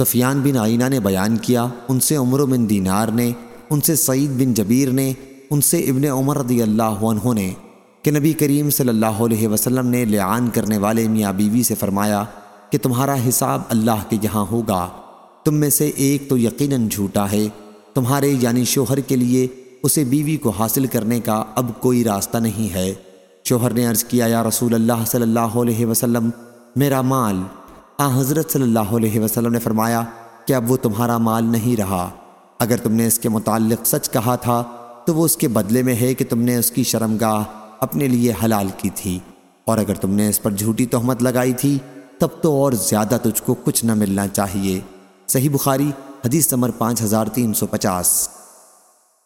سفیان بن آئینہ نے بیان کیا، ان سے عمر بن دینار نے، ان سے سعید بن جبیر نے، ان سے ابن عمر رضی اللہ عنہ نے کہ نبی کریم صلی اللہ علیہ وسلم نے لعان کرنے والے میاں بیوی سے فرمایا کہ تمہارا حساب اللہ کے یہاں ہوگا۔ تم میں سے ایک تو یقیناً جھوٹا ہے۔ تمہارے یعنی شوہر کے لیے اسے بیوی کو حاصل کرنے کا اب کوئی راستہ نہیں ہے۔ شوہر نے عرض کیا، یا رسول اللہ صلی اللہ علیہ وسلم، میرا مال آ حضرت صلی اللہ علیہ وسلم نے فرمایا کہ اب وہ تمہارا مال نہیں رہا۔ اگر تم نے اس کے متعلق سچ کہا تھا، تو وہ اس کے بدلے میں ہے کہ تم نے اس کی شرمگاہ اپنے لیے حلال کی تھی۔ اور اگر تم نے اس پر جھوٹی تہمت لگائی تھی، تب تو اور زیادہ تجھ کو کچھ نہ ملنا چاہیے۔ صحیح بخاری، حدیث نمبر پانچ ہزار تین سو پچاس۔